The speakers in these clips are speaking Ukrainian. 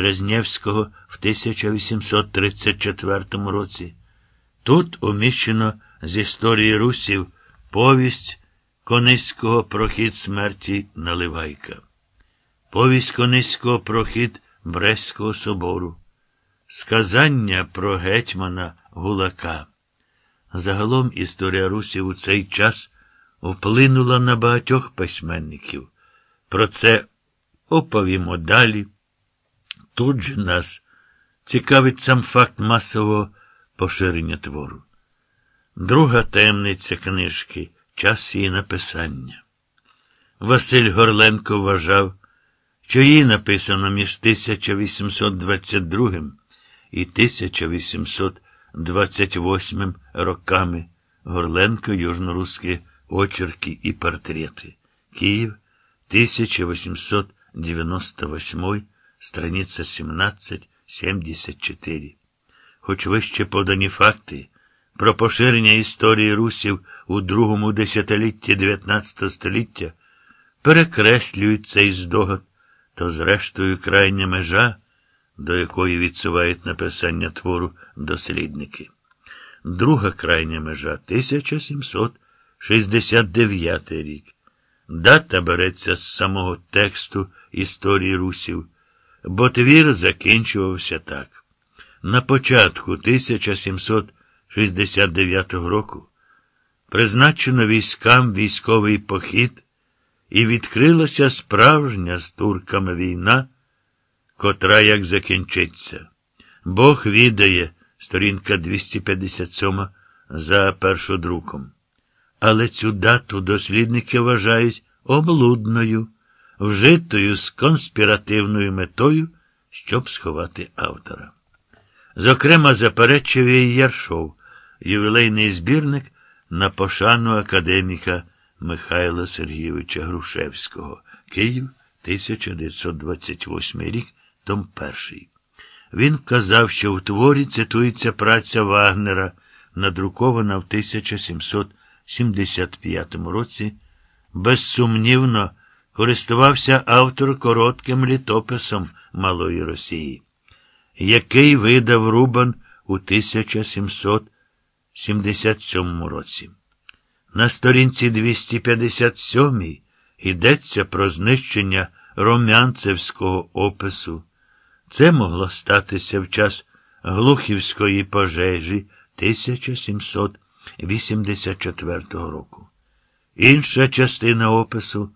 Срезнєвського в 1834 році. Тут уміщено з історії русів повість Кониського прохід смерті Наливайка, повість Кониського прохід Брестського собору, сказання про гетьмана Гулака. Загалом історія русів у цей час вплинула на багатьох письменників. Про це оповімо далі. Тут же нас цікавить сам факт масового поширення твору. Друга таємниця книжки час її написання. Василь Горленко вважав, що її написано між 1822 і 1828 роками Горленко Южноруські очерки і портрети. Київ 1898, страниця 1774. Хоч вище подані факти про поширення історії русів у другому десятилітті 19 століття перекреслюють цей здогад, то зрештою крайня межа, до якої відсувають написання твору дослідники. Друга крайня межа 1769 рік. Дата береться з самого тексту історії русів, бо твір закінчувався так. На початку 1769 року призначено військам військовий похід, і відкрилася справжня з турками війна, котра як закінчиться. Бог відає, сторінка 257 за першодруком. Але цю дату дослідники вважають облудною, вжитою з конспіративною метою, щоб сховати автора. Зокрема, заперечив і Яршов, ювілейний збірник на пошану академіка Михайла Сергійовича Грушевського, Київ, 1928 рік, том 1. Він казав, що в творі цитується праця Вагнера, надрукована в 1775 році. Безсумнівно користувався автор коротким літописом Малої Росії який видав Рубан у 1777 році. На сторінці 257 йдеться про знищення ромянцевського опису. Це могло статися в час Глухівської пожежі 1784 року. Інша частина опису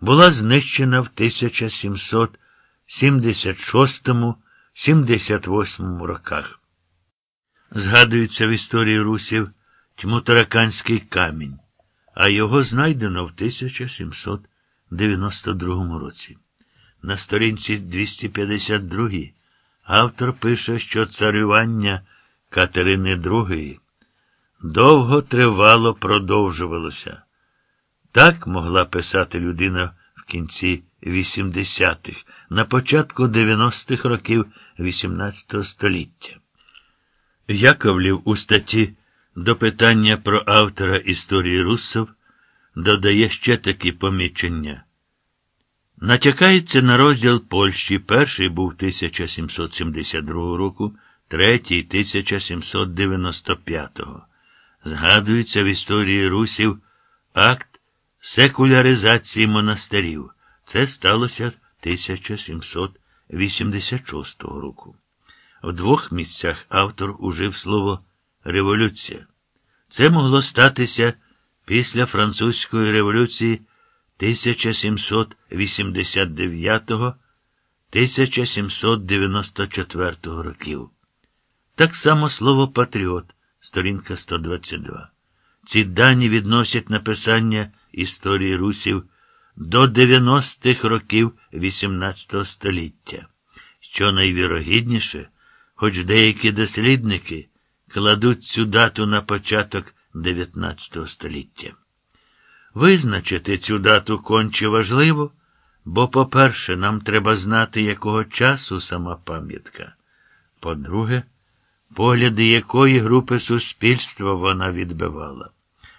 була знищена в 1776 78 роках. Згадується в історії русів Тьмутараканський камінь, а його знайдено в 1792 році. На сторінці 252 автор пише, що царювання Катерини II довго тривало продовжувалося. Так могла писати людина в кінці 80-х, на початку 90-х років XVIII століття. Яковлів у статті до питання про автора історії русов додає ще такі помічення. Натякається на розділ Польщі. Перший був 1772 року, третій 1795. Згадується в історії русів акт секуляризації монастирів. Це сталося 1786 року. В двох місцях автор ужив слово революція. Це могло статися після Французької революції 1789-1794 років. Так само слово патріот, сторінка 122. Ці дані відносять написання історії русів до 90-х років XVIII століття. Що найвірогідніше, хоч деякі дослідники кладуть цю дату на початок XIX століття. Визначити цю дату конче важливо, бо, по-перше, нам треба знати, якого часу сама пам'ятка. По-друге, погляди якої групи суспільства вона відбивала.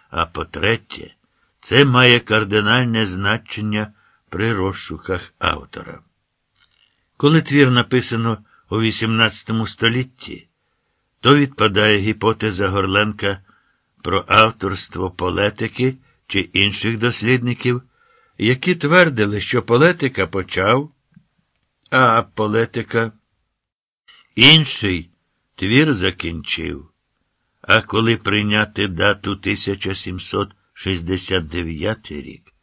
А по-третє, це має кардинальне значення при розшуках автора. Коли твір написано у XVIII столітті, то відпадає гіпотеза Горленка про авторство полетики чи інших дослідників, які твердили, що полетика почав, а полетика інший твір закінчив. А коли прийняти дату 1769 рік,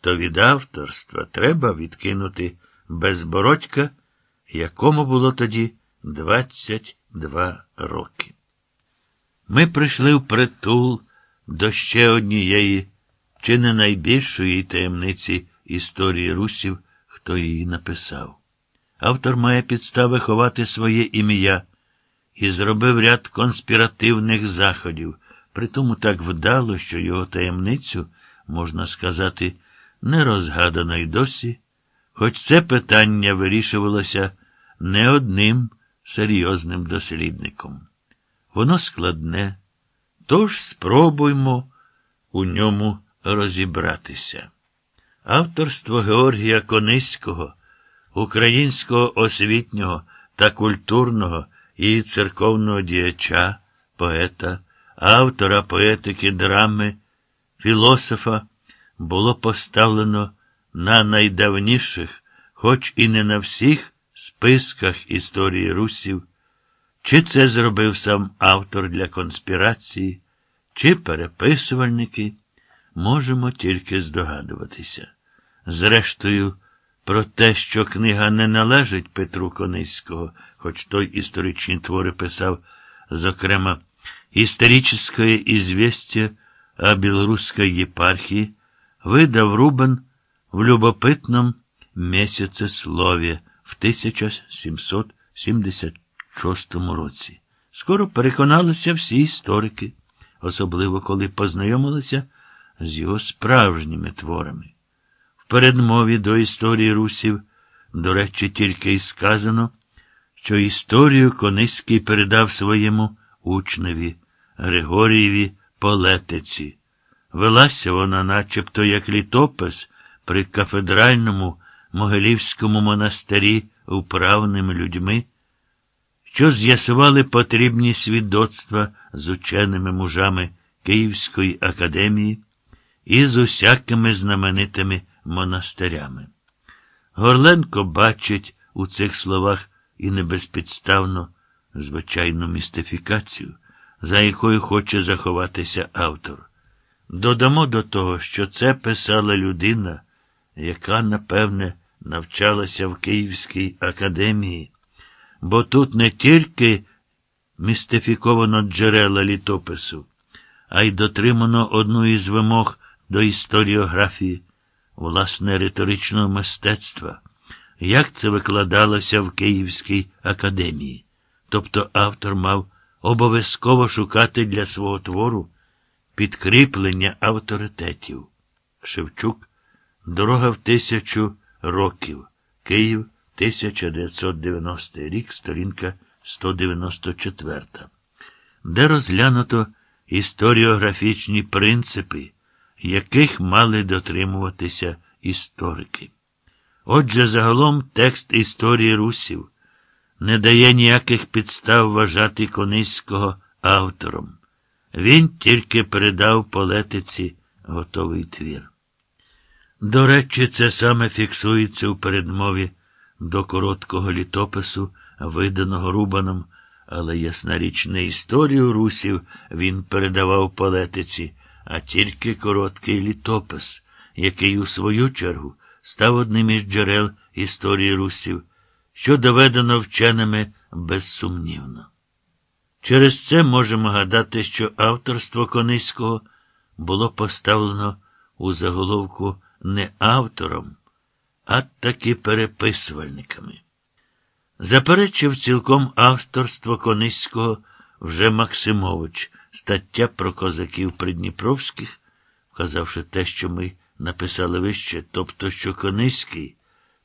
то від авторства треба відкинути безбородька, якому було тоді 22 роки. Ми прийшли в притул до ще однієї, чи не найбільшої таємниці історії русів, хто її написав. Автор має підстави ховати своє ім'я і зробив ряд конспіративних заходів, притому так вдало, що його таємницю, можна сказати, не розгадано й досі, хоч це питання вирішувалося не одним серйозним дослідником. Воно складне, тож спробуймо у ньому розібратися. Авторство Георгія Кониського, українського освітнього та культурного і церковного діяча, поета, автора поетики драми, філософа, було поставлено на найдавніших, хоч і не на всіх списках історії русів. Чи це зробив сам автор для конспірації, чи переписувальники, можемо тільки здогадуватися. Зрештою, про те, що книга не належить Петру Кониського, хоч той історичні твори писав, зокрема, «Историческое известие о белорусской епархии» видав Рубен в любопитном місяцеслові в 1776 році. Скоро переконалися всі історики, особливо коли познайомилися з його справжніми творами. В передмові до історії русів, до речі, тільки й сказано, що історію Кониський передав своєму учневі Григорієві Полетиці. Велася вона начебто як літопис при кафедральному Могилівському монастирі управними людьми, що з'ясували потрібні свідоцтва з ученими мужами Київської академії і з усякими знаменитими монастирями. Горленко бачить у цих словах і небезпідставно звичайну містифікацію, за якою хоче заховатися автор. Додамо до того, що це писала людина, яка, напевне, навчалася в Київській академії, бо тут не тільки містифіковано джерела літопису, а й дотримано одну із вимог до історіографії, власне, риторичного мистецтва, як це викладалося в Київській академії. Тобто автор мав обов'язково шукати для свого твору підкріплення авторитетів. Шевчук Дорога в тисячу років. Київ, 1990 рік, сторінка 194, де розглянуто історіографічні принципи, яких мали дотримуватися історики. Отже, загалом текст історії русів не дає ніяких підстав вважати Кониського автором. Він тільки передав полетиці готовий твір. До речі, це саме фіксується у передмові до короткого літопису, виданого Рубаном, але ясна річ, не історію русів він передавав полетиці, а тільки короткий літопис, який, у свою чергу, став одним із джерел історії русів, що доведено вченими безсумнівно. Через це можемо гадати, що авторство Кониського було поставлено у заголовку не автором, а таки переписувальниками. Заперечив цілком авторство Кониського вже Максимович, стаття про козаків придніпровських, вказавши те, що ми написали вище, тобто, що Кониський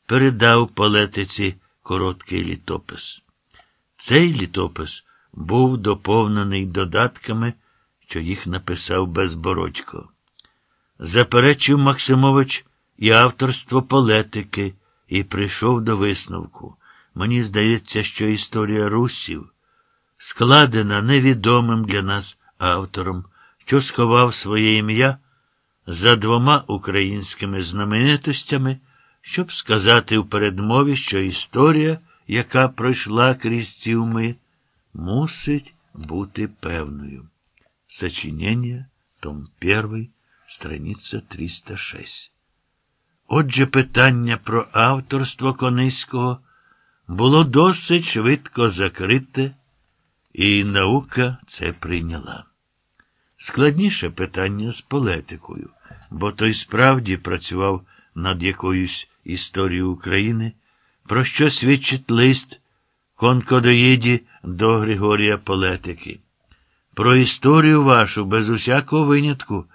передав полетиці короткий літопис. Цей літопис був доповнений додатками, що їх написав Безбородько. Заперечив Максимович і авторство полетики і прийшов до висновку, Мені здається, що історія русів складена невідомим для нас автором, що сховав своє ім'я за двома українськими знаменитостями, щоб сказати в передмові, що історія, яка пройшла крізь ці уми, мусить бути певною. Сочинення, том 1, страниця 306. Отже, питання про авторство Кониського було досить швидко закрите, і наука це прийняла. Складніше питання з полетикою, бо той справді працював над якоюсь історією України, про що свідчить лист конкодоїді до Григорія Полетики. Про історію вашу без усякого винятку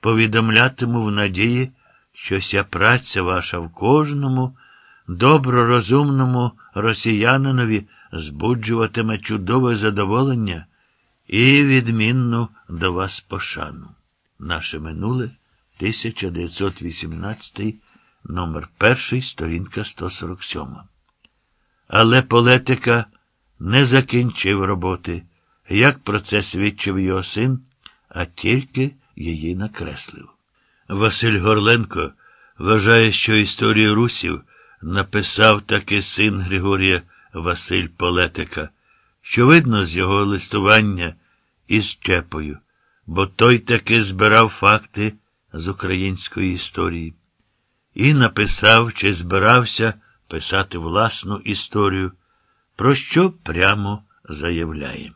повідомлятиму в надії, що ся праця ваша в кожному добророзумному росіянинові збуджуватиме чудове задоволення і відмінну до вас пошану. Наше минуле 1918, номер 1, сторінка 147. Але полетика не закінчив роботи, як про це свідчив його син, а тільки її накреслив. Василь Горленко вважає, що історію русів написав таки син Григорія Василь Полетика, що видно з його листування із Чепою, бо той таки збирав факти з української історії і написав чи збирався писати власну історію, про що прямо заявляє.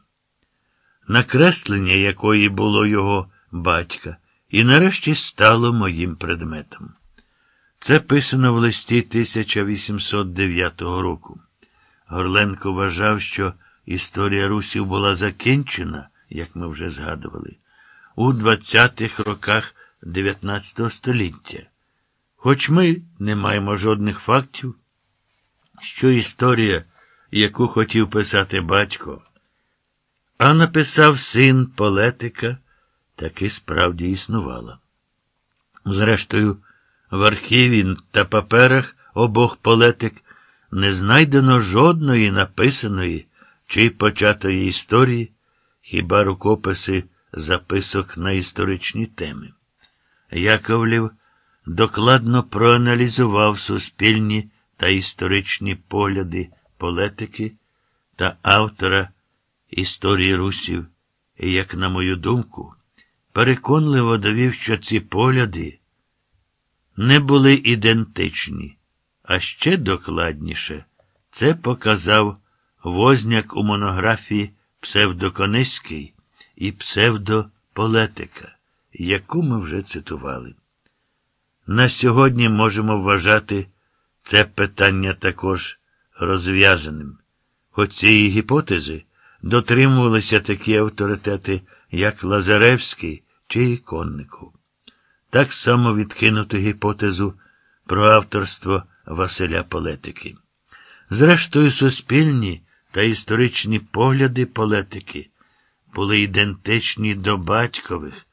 Накреслення якої було його батька, і нарешті стало моїм предметом. Це писано в листі 1809 року. Горленко вважав, що історія русів була закінчена, як ми вже згадували, у 20-х роках 19 століття. Хоч ми не маємо жодних фактів, що історія, яку хотів писати батько, а написав син полетика, таки справді існувала. Зрештою, в архіві та паперах обох полетик не знайдено жодної написаної чи початої історії, хіба рукописи записок на історичні теми. Яковлів докладно проаналізував суспільні та історичні погляди полетики та автора історії русів, і, як на мою думку, переконливо довів, що ці погляди не були ідентичні, а ще докладніше це показав Возняк у монографії Псевдокониський і псевдополетика, яку ми вже цитували. На сьогодні можемо вважати це питання також розв'язаним. Хоч цієї гіпотези дотримувалися такі авторитети, як Лазаревський чи Іконников. Так само відкинути гіпотезу про авторство Василя Полетики. Зрештою, суспільні та історичні погляди полетики були ідентичні до батькових,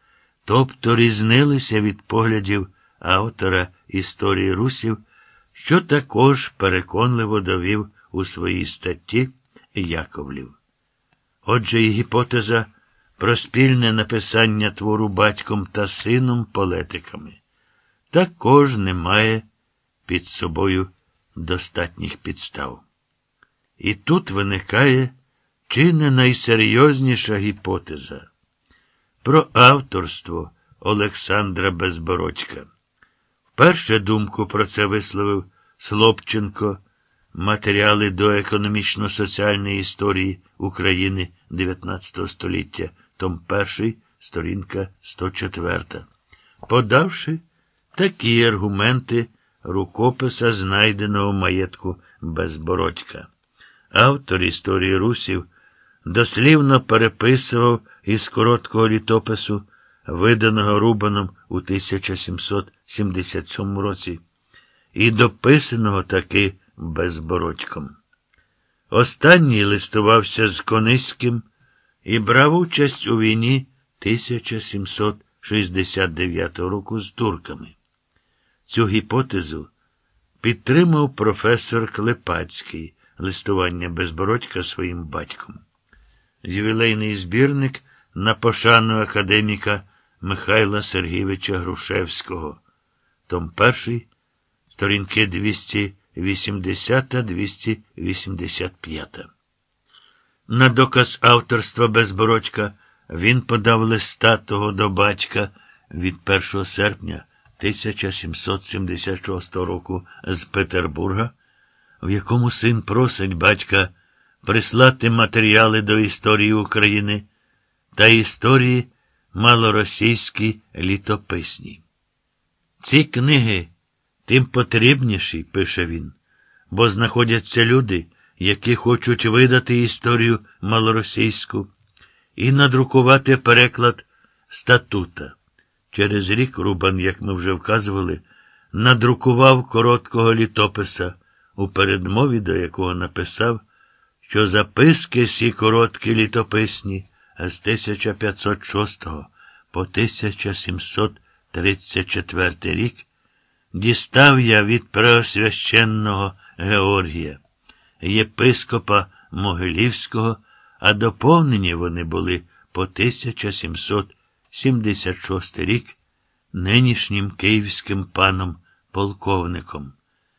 тобто різнилися від поглядів автора історії русів, що також переконливо довів у своїй статті Яковлів. Отже, і гіпотеза про спільне написання твору батьком та сином полетиками також не має під собою достатніх підстав. І тут виникає чи не найсерйозніша гіпотеза про авторство Олександра Безбородька. Вперше думку про це висловив Слобченко Матеріали до економічно-соціальної історії України 19 століття, том 1, сторінка 104, подавши такі аргументи рукописа, знайденого маєтку Безбородька. Автор історії русів дослівно переписував із короткого літопису, виданого Рубаном у 1777 році, і дописаного таки Безбородьком. Останній листувався з Кониським і брав участь у війні 1769 року з турками. Цю гіпотезу підтримав професор Клепацький листування Безбородька своїм батьком. Ювілейний збірник на пошану академіка Михайла Сергійовича Грушевського. Том 1, сторінки 280-285. На доказ авторства Безбородька він подав листа того до батька від 1 серпня 1776 року з Петербурга, в якому син просить батька прислати матеріали до історії України та історії малоросійські літописні. Ці книги тим потрібніші, пише він, бо знаходяться люди, які хочуть видати історію малоросійську і надрукувати переклад статута. Через рік Рубан, як ми вже вказували, надрукував короткого літописа, у передмові до якого написав, що записки сі короткі літописні з 1506 по 1734 рік дістав я від преосвященного Георгія, єпископа Могилівського, а доповнені вони були по 1776 рік нинішнім київським паном полковником.